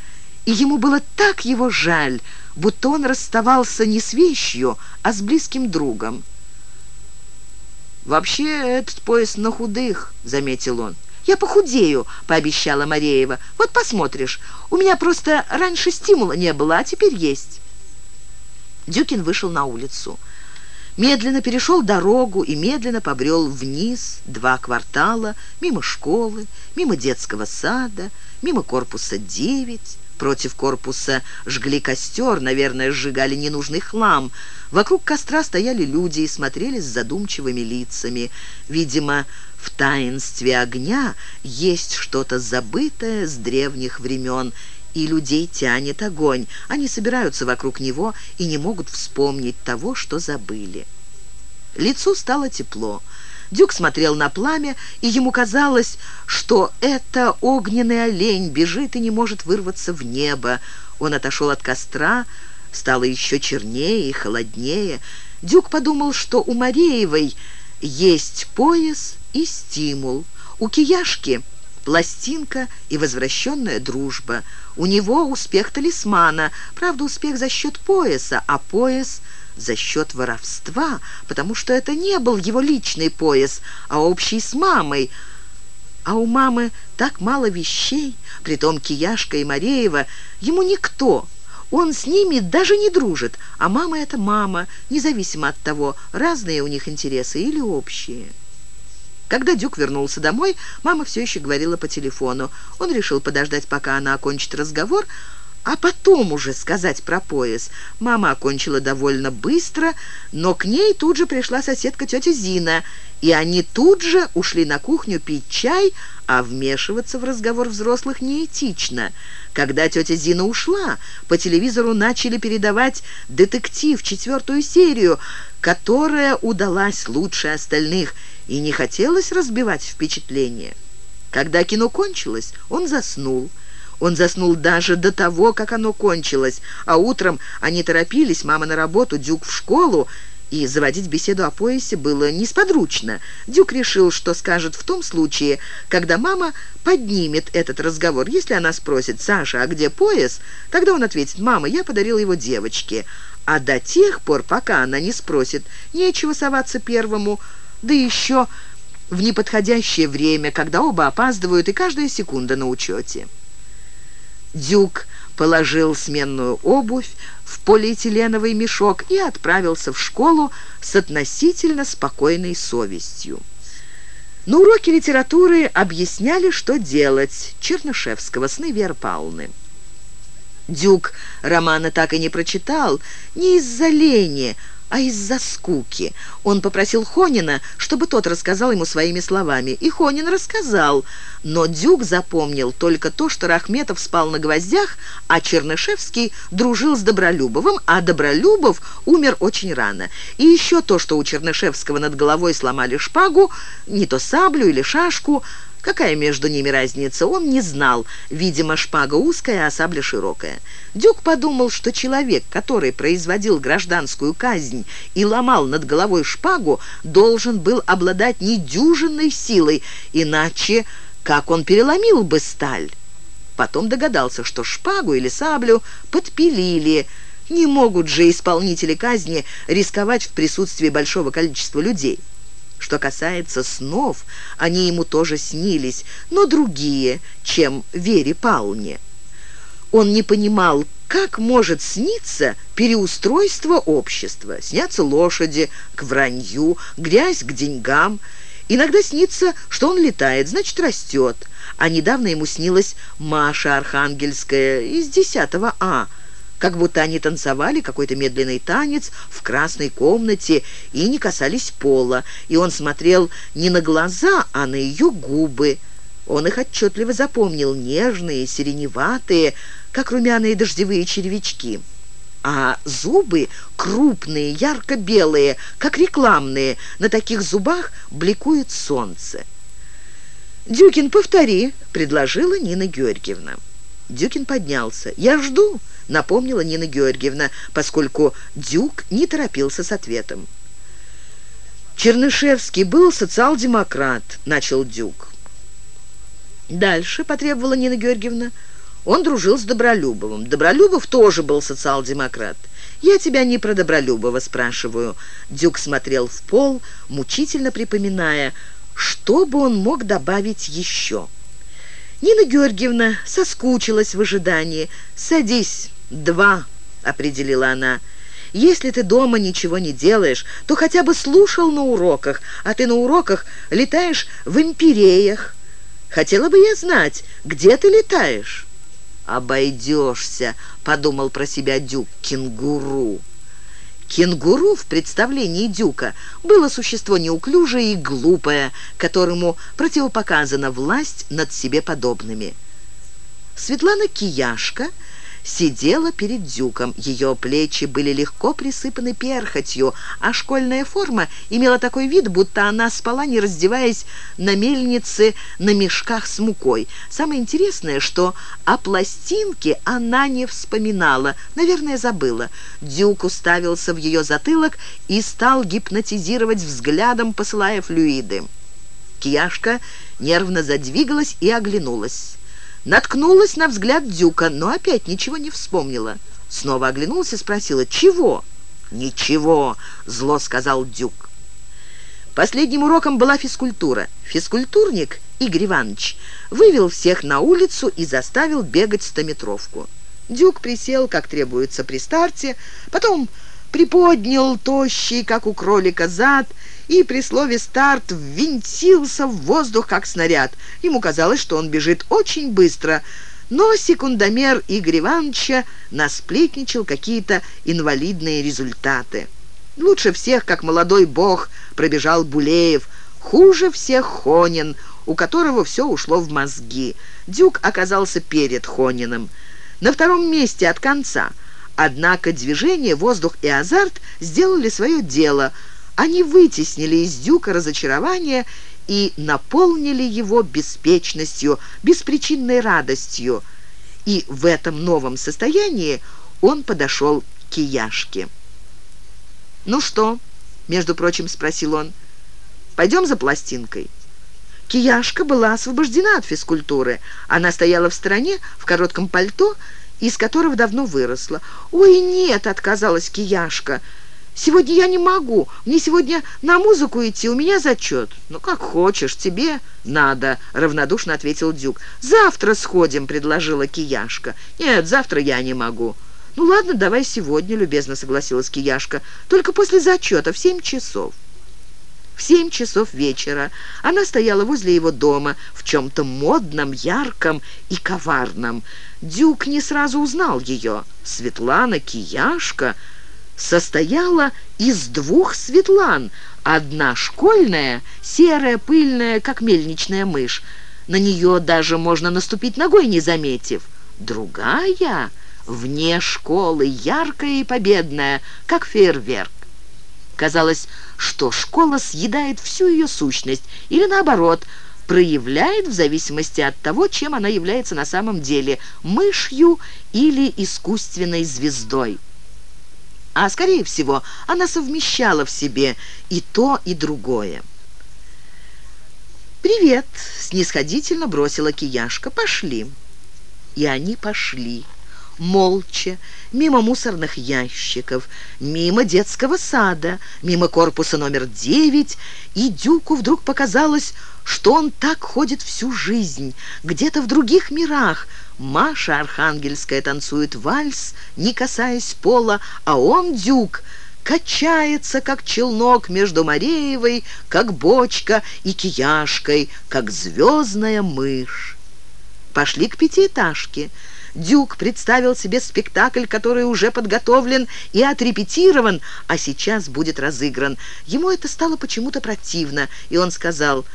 и ему было так его жаль, будто он расставался не с вещью, а с близким другом. «Вообще, этот пояс на худых», — заметил он. «Я похудею», — пообещала Мареева. «Вот посмотришь. У меня просто раньше стимула не было, а теперь есть». Дюкин вышел на улицу. медленно перешел дорогу и медленно побрел вниз два квартала, мимо школы, мимо детского сада, мимо корпуса 9. Против корпуса жгли костер, наверное, сжигали ненужный хлам. Вокруг костра стояли люди и смотрели с задумчивыми лицами. Видимо, в таинстве огня есть что-то забытое с древних времен, и людей тянет огонь. Они собираются вокруг него и не могут вспомнить того, что забыли. Лицу стало тепло. Дюк смотрел на пламя, и ему казалось, что это огненный олень бежит и не может вырваться в небо. Он отошел от костра, стало еще чернее и холоднее. Дюк подумал, что у Мареевой есть пояс и стимул. У Кияшки пластинка и возвращенная дружба. У него успех талисмана, правда, успех за счет пояса, а пояс за счет воровства, потому что это не был его личный пояс, а общий с мамой. А у мамы так мало вещей, притом Кияшка и Мареева, ему никто. Он с ними даже не дружит, а мама — это мама, независимо от того, разные у них интересы или общие. Когда Дюк вернулся домой, мама все еще говорила по телефону. Он решил подождать, пока она окончит разговор, а потом уже сказать про пояс. Мама окончила довольно быстро, но к ней тут же пришла соседка тетя Зина, и они тут же ушли на кухню пить чай, а вмешиваться в разговор взрослых неэтично. Когда тетя Зина ушла, по телевизору начали передавать «Детектив», четвертую серию, которая удалась лучше остальных, и не хотелось разбивать впечатление. Когда кино кончилось, он заснул. Он заснул даже до того, как оно кончилось, а утром они торопились, мама на работу, Дюк в школу, и заводить беседу о поясе было несподручно. Дюк решил, что скажет в том случае, когда мама поднимет этот разговор. Если она спросит «Саша, а где пояс?», тогда он ответит «Мама, я подарил его девочке». А до тех пор, пока она не спросит, нечего соваться первому, да еще в неподходящее время, когда оба опаздывают и каждая секунда на учете. Дюк положил сменную обувь в полиэтиленовый мешок и отправился в школу с относительно спокойной совестью. На уроке литературы объясняли, что делать Чернышевского, сны Веры Павловны. Дюк романа так и не прочитал, не из-за лени, а из-за скуки. Он попросил Хонина, чтобы тот рассказал ему своими словами. И Хонин рассказал, но Дюк запомнил только то, что Рахметов спал на гвоздях, а Чернышевский дружил с Добролюбовым, а Добролюбов умер очень рано. И еще то, что у Чернышевского над головой сломали шпагу, не то саблю или шашку, Какая между ними разница, он не знал. Видимо, шпага узкая, а сабля широкая. Дюк подумал, что человек, который производил гражданскую казнь и ломал над головой шпагу, должен был обладать недюжинной силой, иначе как он переломил бы сталь? Потом догадался, что шпагу или саблю подпилили. Не могут же исполнители казни рисковать в присутствии большого количества людей. Что касается снов, они ему тоже снились, но другие, чем Вере Пауне. Он не понимал, как может сниться переустройство общества. Снятся лошади к вранью, грязь к деньгам. Иногда снится, что он летает, значит, растет. А недавно ему снилась Маша Архангельская из 10 А – как будто они танцевали какой-то медленный танец в красной комнате и не касались пола, и он смотрел не на глаза, а на ее губы. Он их отчетливо запомнил, нежные, сиреневатые, как румяные дождевые червячки. А зубы крупные, ярко-белые, как рекламные, на таких зубах бликует солнце. «Дюкин, повтори», — предложила Нина Георгиевна. Дюкин поднялся. «Я жду», — напомнила Нина Георгиевна, поскольку Дюк не торопился с ответом. «Чернышевский был социал-демократ», — начал Дюк. «Дальше», — потребовала Нина Георгиевна, — «он дружил с Добролюбовым. Добролюбов тоже был социал-демократ. Я тебя не про Добролюбова спрашиваю». Дюк смотрел в пол, мучительно припоминая, что бы он мог добавить еще. Нина Георгиевна соскучилась в ожидании. «Садись, два», — определила она. Если ты дома ничего не делаешь, то хотя бы слушал на уроках, а ты на уроках летаешь в империях. Хотела бы я знать, где ты летаешь?» «Обойдешься», — подумал про себя Дюк, — «кенгуру». Кенгуру в представлении Дюка было существо неуклюжее и глупое, которому противопоказана власть над себе подобными. Светлана Кияшка — сидела перед дюком. Ее плечи были легко присыпаны перхотью, а школьная форма имела такой вид, будто она спала, не раздеваясь, на мельнице на мешках с мукой. Самое интересное, что о пластинке она не вспоминала, наверное, забыла. Дюк уставился в ее затылок и стал гипнотизировать взглядом, посылая флюиды. Кияшка нервно задвигалась и оглянулась. Наткнулась на взгляд Дюка, но опять ничего не вспомнила. Снова оглянулась и спросила «Чего?» «Ничего», — зло сказал Дюк. Последним уроком была физкультура. Физкультурник Игорь Иванович вывел всех на улицу и заставил бегать стометровку. Дюк присел, как требуется при старте, потом приподнял тощий, как у кролика, зад и при слове «старт» ввинтился в воздух, как снаряд. Ему казалось, что он бежит очень быстро, но секундомер Игоря Ивановича насплетничал какие-то инвалидные результаты. Лучше всех, как молодой бог, пробежал Булеев, хуже всех Хонин, у которого все ушло в мозги. Дюк оказался перед Хониным. На втором месте от конца. Однако движение, воздух и азарт сделали свое дело – они вытеснили из Дюка разочарование и наполнили его беспечностью, беспричинной радостью. И в этом новом состоянии он подошел к Кияшке. «Ну что?» — между прочим спросил он. «Пойдем за пластинкой». Кияшка была освобождена от физкультуры. Она стояла в стороне в коротком пальто, из которого давно выросла. «Ой, нет!» — отказалась Кияшка — Сегодня я не могу. Мне сегодня на музыку идти, у меня зачет». «Ну, как хочешь, тебе надо», — равнодушно ответил Дюк. «Завтра сходим», — предложила Кияшка. «Нет, завтра я не могу». «Ну ладно, давай сегодня», — любезно согласилась Кияшка. «Только после зачета, в семь часов». В семь часов вечера она стояла возле его дома в чем-то модном, ярком и коварном. Дюк не сразу узнал ее. Светлана Кияшка состояла из двух Светлан. Одна школьная, серая, пыльная, как мельничная мышь. На нее даже можно наступить ногой, не заметив. Другая, вне школы, яркая и победная, как фейерверк. Казалось, что школа съедает всю ее сущность, или наоборот, проявляет в зависимости от того, чем она является на самом деле – мышью или искусственной звездой а, скорее всего, она совмещала в себе и то, и другое. «Привет!» — снисходительно бросила Кияшка. «Пошли!» И они пошли, молча, мимо мусорных ящиков, мимо детского сада, мимо корпуса номер девять, и Дюку вдруг показалось, что он так ходит всю жизнь, где-то в других мирах, Маша Архангельская танцует вальс, не касаясь пола, а он, Дюк, качается, как челнок между Мареевой, как бочка, и Кияшкой, как звездная мышь. Пошли к пятиэтажке. Дюк представил себе спектакль, который уже подготовлен и отрепетирован, а сейчас будет разыгран. Ему это стало почему-то противно, и он сказал,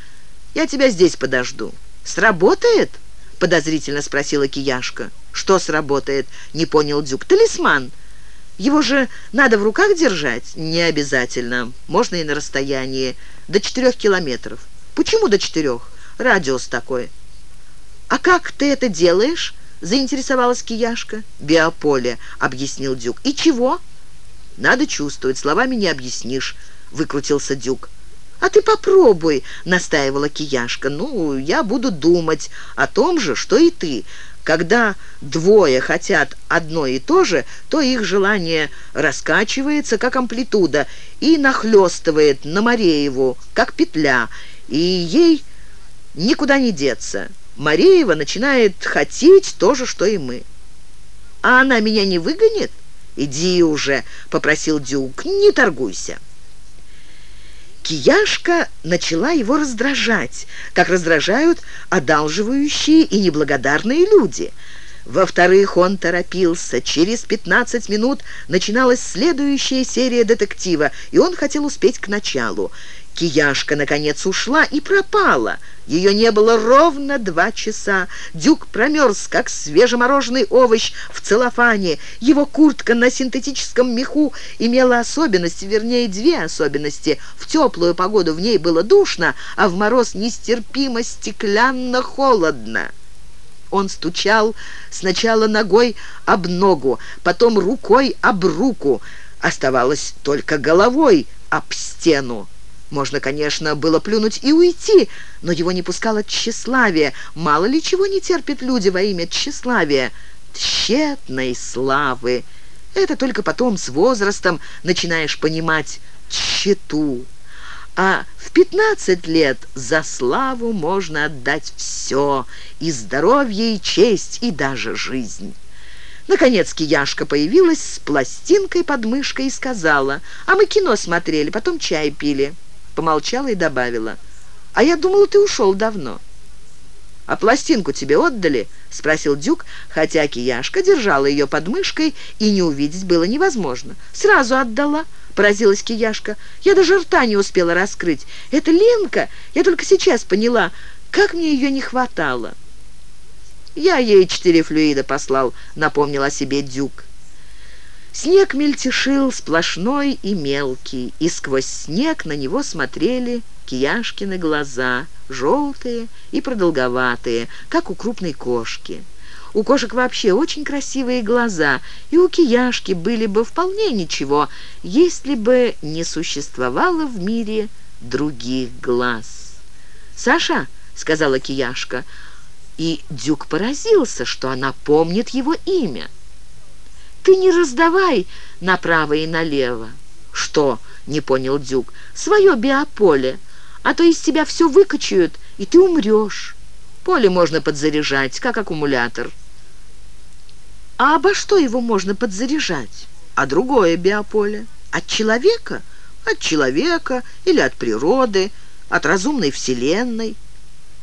«Я тебя здесь подожду». «Сработает?» — подозрительно спросила Кияшка. «Что сработает?» — не понял Дюк. «Талисман. Его же надо в руках держать?» «Не обязательно. Можно и на расстоянии. До четырех километров». «Почему до четырех? Радиус такой». «А как ты это делаешь?» — заинтересовалась Кияшка. «Биополе», — объяснил Дюк. «И чего?» «Надо чувствовать, словами не объяснишь», — выкрутился Дюк. «А ты попробуй», — настаивала Кияшка. «Ну, я буду думать о том же, что и ты. Когда двое хотят одно и то же, то их желание раскачивается, как амплитуда, и нахлестывает на Марееву, как петля, и ей никуда не деться. Мареева начинает хотеть то же, что и мы. А она меня не выгонит? «Иди уже», — попросил Дюк, — «не торгуйся». Кияшка начала его раздражать, как раздражают одалживающие и неблагодарные люди. Во-вторых, он торопился. Через 15 минут начиналась следующая серия детектива, и он хотел успеть к началу. Кияшка, наконец, ушла и пропала. Ее не было ровно два часа. Дюк промерз, как свежемороженый овощ в целлофане. Его куртка на синтетическом меху имела особенности, вернее, две особенности. В теплую погоду в ней было душно, а в мороз нестерпимо стеклянно-холодно. Он стучал сначала ногой об ногу, потом рукой об руку. Оставалось только головой об стену. Можно, конечно, было плюнуть и уйти, но его не пускало тщеславие. Мало ли чего не терпят люди во имя тщеславия. Тщетной славы. Это только потом, с возрастом, начинаешь понимать тщету. А в 15 лет за славу можно отдать все, и здоровье, и честь, и даже жизнь. Наконец Кияшка появилась с пластинкой под мышкой и сказала, «А мы кино смотрели, потом чай пили» помолчала и добавила. «А я думала, ты ушел давно». «А пластинку тебе отдали?» — спросил Дюк, хотя Кияшка держала ее под мышкой, и не увидеть было невозможно. «Сразу отдала», — поразилась Кияшка. «Я даже рта не успела раскрыть. Это Ленка, я только сейчас поняла, как мне ее не хватало». «Я ей четыре флюида послал», — напомнил о себе Дюк. Снег мельтешил сплошной и мелкий, и сквозь снег на него смотрели Кияшкины глаза, желтые и продолговатые, как у крупной кошки. У кошек вообще очень красивые глаза, и у Кияшки были бы вполне ничего, если бы не существовало в мире других глаз. «Саша», — сказала Кияшка, и Дюк поразился, что она помнит его имя. Ты не раздавай направо и налево. Что? Не понял Дюк. Свое биополе. А то из тебя все выкачают, и ты умрешь. Поле можно подзаряжать, как аккумулятор. А обо что его можно подзаряжать? А другое биополе? От человека? От человека или от природы, от разумной вселенной.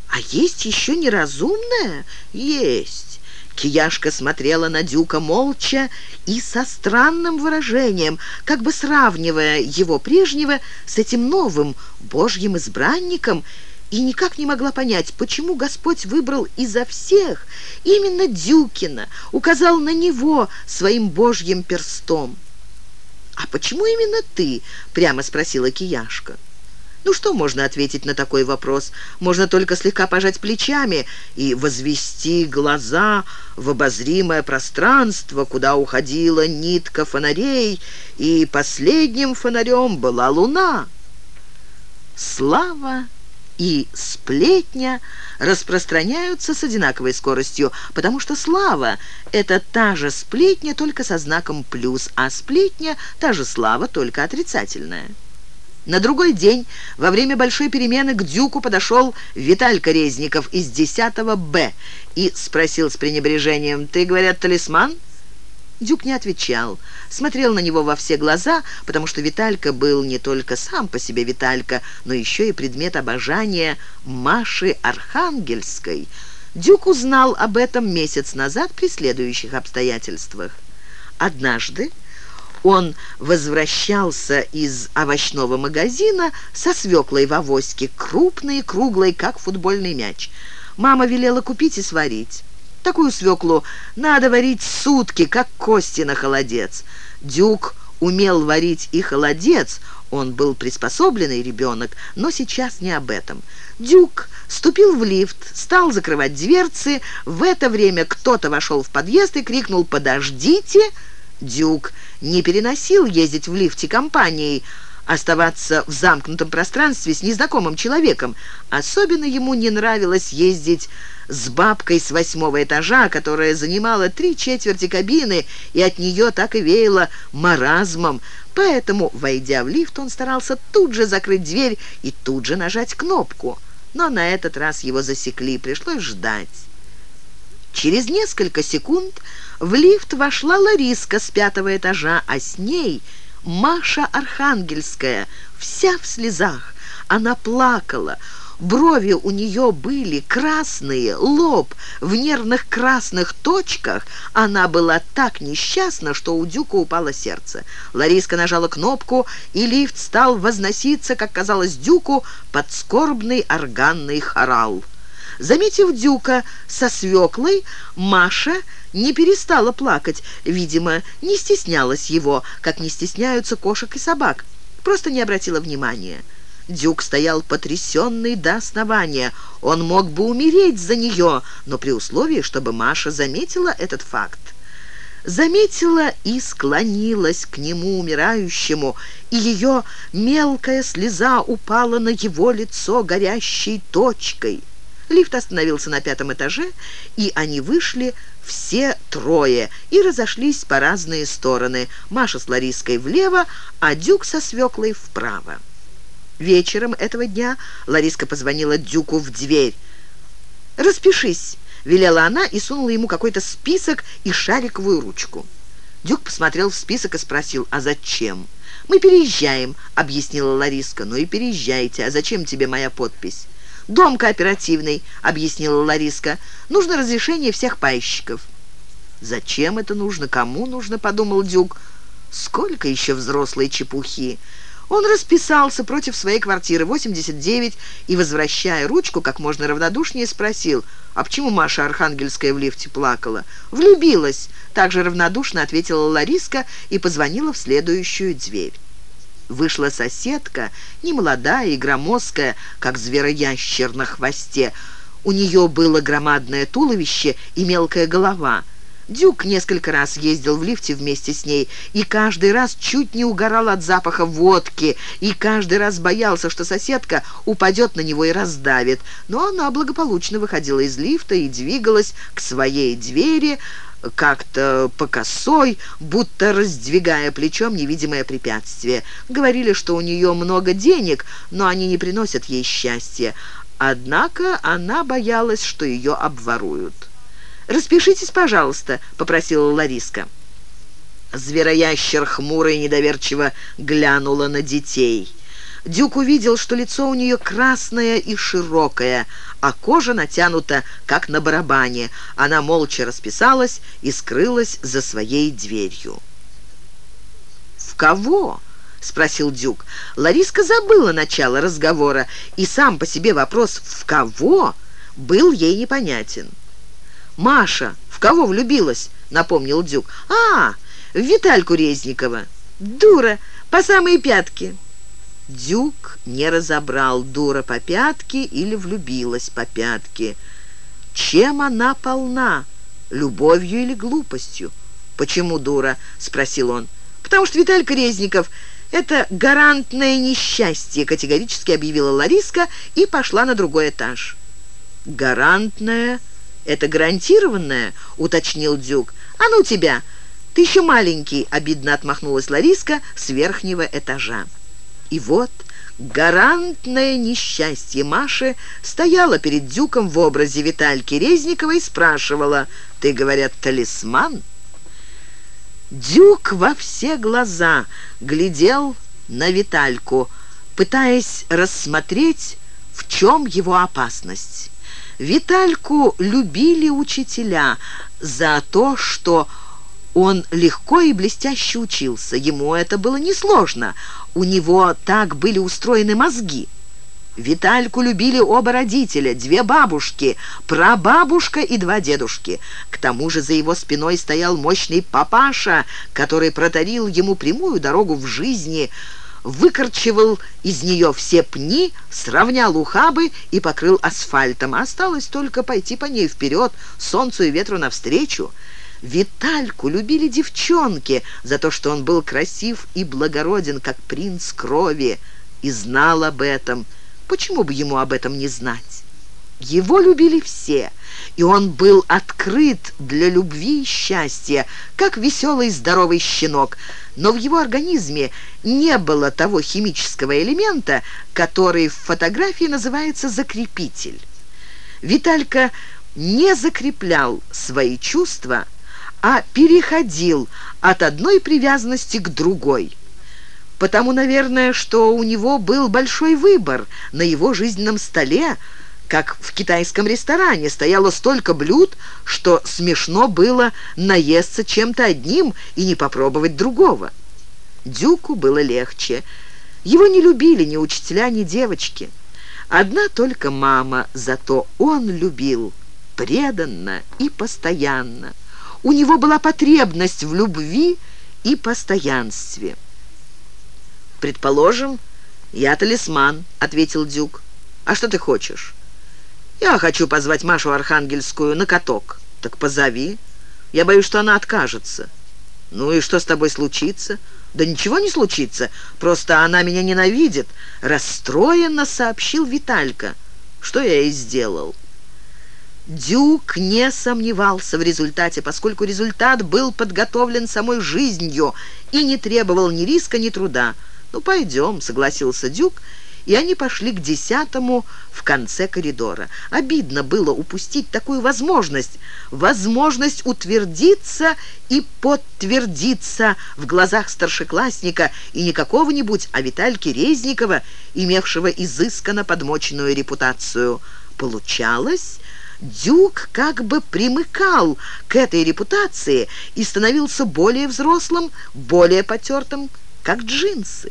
А есть еще неразумное? Есть. Кияшка смотрела на Дюка молча и со странным выражением, как бы сравнивая его прежнего с этим новым божьим избранником, и никак не могла понять, почему Господь выбрал изо всех именно Дюкина, указал на него своим божьим перстом. «А почему именно ты?» — прямо спросила Кияшка. Ну что можно ответить на такой вопрос? Можно только слегка пожать плечами и возвести глаза в обозримое пространство, куда уходила нитка фонарей, и последним фонарем была луна. Слава и сплетня распространяются с одинаковой скоростью, потому что слава – это та же сплетня, только со знаком плюс, а сплетня – та же слава, только отрицательная. На другой день, во время большой перемены, к Дюку подошел Виталька Резников из 10 Б и спросил с пренебрежением, «Ты, говорят, талисман?» Дюк не отвечал, смотрел на него во все глаза, потому что Виталька был не только сам по себе Виталька, но еще и предмет обожания Маши Архангельской. Дюк узнал об этом месяц назад при следующих обстоятельствах. Однажды он возвращался из овощного магазина со свеклой в авоське, крупной и круглой, как футбольный мяч. Мама велела купить и сварить. Такую свеклу надо варить сутки, как кости на холодец. Дюк умел варить и холодец, он был приспособленный ребенок, но сейчас не об этом. Дюк ступил в лифт, стал закрывать дверцы. В это время кто-то вошел в подъезд и крикнул «Подождите!» Дюк не переносил ездить в лифте компанией, оставаться в замкнутом пространстве с незнакомым человеком. Особенно ему не нравилось ездить с бабкой с восьмого этажа, которая занимала три четверти кабины, и от нее так и веяло маразмом. Поэтому, войдя в лифт, он старался тут же закрыть дверь и тут же нажать кнопку. Но на этот раз его засекли, пришлось ждать. Через несколько секунд В лифт вошла Лариска с пятого этажа, а с ней Маша Архангельская, вся в слезах. Она плакала, Брови у нее были красные, лоб в нервных красных точках. Она была так несчастна, что у Дюка упало сердце. Лариска нажала кнопку, и лифт стал возноситься, как казалось Дюку, под скорбный органный хорал. Заметив Дюка со свеклой, Маша не перестала плакать. Видимо, не стеснялась его, как не стесняются кошек и собак. Просто не обратила внимания. Дюк стоял потрясенный до основания. Он мог бы умереть за нее, но при условии, чтобы Маша заметила этот факт. Заметила и склонилась к нему умирающему, и ее мелкая слеза упала на его лицо горящей точкой. Лифт остановился на пятом этаже, и они вышли все трое и разошлись по разные стороны. Маша с Лариской влево, а Дюк со свеклой вправо. Вечером этого дня Лариска позвонила Дюку в дверь. «Распишись», — велела она и сунула ему какой-то список и шариковую ручку. Дюк посмотрел в список и спросил, «А зачем?» «Мы переезжаем», — объяснила Лариска. «Ну и переезжайте. А зачем тебе моя подпись?» «Дом кооперативный», — объяснила Лариска. «Нужно разрешение всех пайщиков». «Зачем это нужно? Кому нужно?» — подумал Дюк. «Сколько еще взрослой чепухи!» Он расписался против своей квартиры 89 и, возвращая ручку, как можно равнодушнее спросил, «А почему Маша Архангельская в лифте плакала?» «Влюбилась», — также равнодушно ответила Лариска и позвонила в следующую дверь. Вышла соседка, немолодая и громоздкая, как звероящер на хвосте. У нее было громадное туловище и мелкая голова — Дюк несколько раз ездил в лифте вместе с ней, и каждый раз чуть не угорал от запаха водки, и каждый раз боялся, что соседка упадет на него и раздавит. Но она благополучно выходила из лифта и двигалась к своей двери, как-то по косой, будто раздвигая плечом невидимое препятствие. Говорили, что у нее много денег, но они не приносят ей счастья. Однако она боялась, что ее обворуют. «Распишитесь, пожалуйста», — попросила Лариска. Звероящер хмуро и недоверчиво глянула на детей. Дюк увидел, что лицо у нее красное и широкое, а кожа натянута, как на барабане. Она молча расписалась и скрылась за своей дверью. «В кого?» — спросил Дюк. Лариска забыла начало разговора, и сам по себе вопрос «в кого?» был ей непонятен. «Маша, в кого влюбилась?» — напомнил Дюк. «А, в Витальку Резникова». «Дура, по самые пятки». Дюк не разобрал, дура по пятке или влюбилась по пятке. Чем она полна? Любовью или глупостью? «Почему дура?» — спросил он. «Потому что Виталька Резников — это гарантное несчастье», — категорически объявила Лариска и пошла на другой этаж. «Гарантное «Это гарантированное?» — уточнил Дюк. «А ну тебя! Ты еще маленький!» — обидно отмахнулась Лариска с верхнего этажа. И вот гарантное несчастье Маши стояла перед Дюком в образе Витальки Резниковой и спрашивала, «Ты, говорят, талисман?» Дюк во все глаза глядел на Витальку, пытаясь рассмотреть, в чем его опасность. Витальку любили учителя за то, что он легко и блестяще учился. Ему это было несложно. У него так были устроены мозги. Витальку любили оба родителя, две бабушки, прабабушка и два дедушки. К тому же за его спиной стоял мощный папаша, который протарил ему прямую дорогу в жизни – выкорчевал из нее все пни, сравнял ухабы и покрыл асфальтом. Осталось только пойти по ней вперед, солнцу и ветру навстречу. Витальку любили девчонки за то, что он был красив и благороден, как принц крови, и знал об этом. Почему бы ему об этом не знать? Его любили все, и он был открыт для любви и счастья, как веселый здоровый щенок – но в его организме не было того химического элемента, который в фотографии называется закрепитель. Виталька не закреплял свои чувства, а переходил от одной привязанности к другой. Потому, наверное, что у него был большой выбор на его жизненном столе, как в китайском ресторане стояло столько блюд, что смешно было наесться чем-то одним и не попробовать другого. Дюку было легче. Его не любили ни учителя, ни девочки. Одна только мама, зато он любил преданно и постоянно. У него была потребность в любви и постоянстве. «Предположим, я талисман», — ответил Дюк. «А что ты хочешь?» «Я хочу позвать Машу Архангельскую на каток». «Так позови. Я боюсь, что она откажется». «Ну и что с тобой случится?» «Да ничего не случится, просто она меня ненавидит», — расстроенно сообщил Виталька. «Что я и сделал». Дюк не сомневался в результате, поскольку результат был подготовлен самой жизнью и не требовал ни риска, ни труда. «Ну, пойдем», — согласился Дюк, и они пошли к десятому в конце коридора. Обидно было упустить такую возможность, возможность утвердиться и подтвердиться в глазах старшеклассника и не какого-нибудь, а Витальки Резникова, имевшего изысканно подмоченную репутацию. Получалось Дюк как бы примыкал к этой репутации и становился более взрослым, более потертым, как джинсы.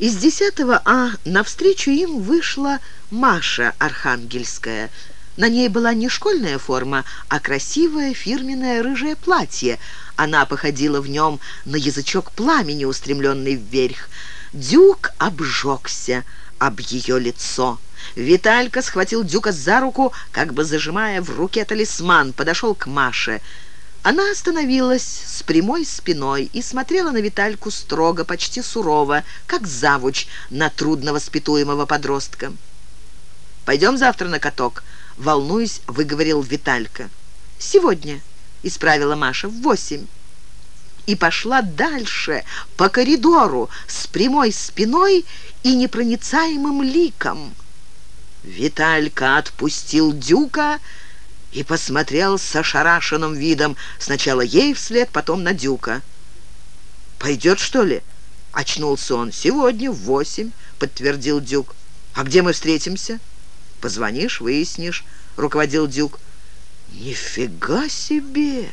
Из 10 А навстречу им вышла Маша Архангельская. На ней была не школьная форма, а красивое фирменное рыжее платье. Она походила в нем на язычок пламени, устремленный вверх. Дюк обжегся об ее лицо. Виталька схватил Дюка за руку, как бы зажимая в руке талисман, подошел к Маше. Она остановилась с прямой спиной и смотрела на Витальку строго, почти сурово, как завуч на трудновоспитуемого подростка. «Пойдем завтра на каток», — волнуясь, выговорил Виталька. «Сегодня», — исправила Маша, — «в восемь» и пошла дальше, по коридору, с прямой спиной и непроницаемым ликом. Виталька отпустил Дюка и посмотрел с ошарашенным видом сначала ей вслед, потом на Дюка. «Пойдет, что ли?» — очнулся он. «Сегодня в восемь», — подтвердил Дюк. «А где мы встретимся?» «Позвонишь, выяснишь», — руководил Дюк. «Нифига себе!»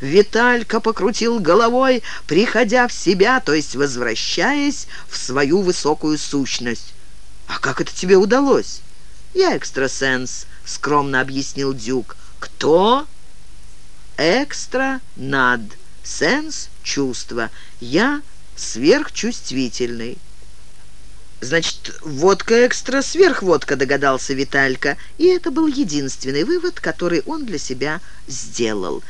Виталька покрутил головой, приходя в себя, то есть возвращаясь в свою высокую сущность. «А как это тебе удалось?» «Я экстрасенс», — скромно объяснил Дюк. «Кто?» «Экстра над. Сенс — чувство. Я сверхчувствительный». «Значит, водка экстра сверхводка», — догадался Виталька. И это был единственный вывод, который он для себя сделал.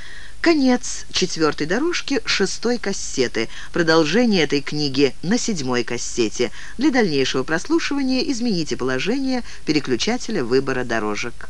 Конец четвертой дорожки шестой кассеты. Продолжение этой книги на седьмой кассете. Для дальнейшего прослушивания измените положение переключателя выбора дорожек.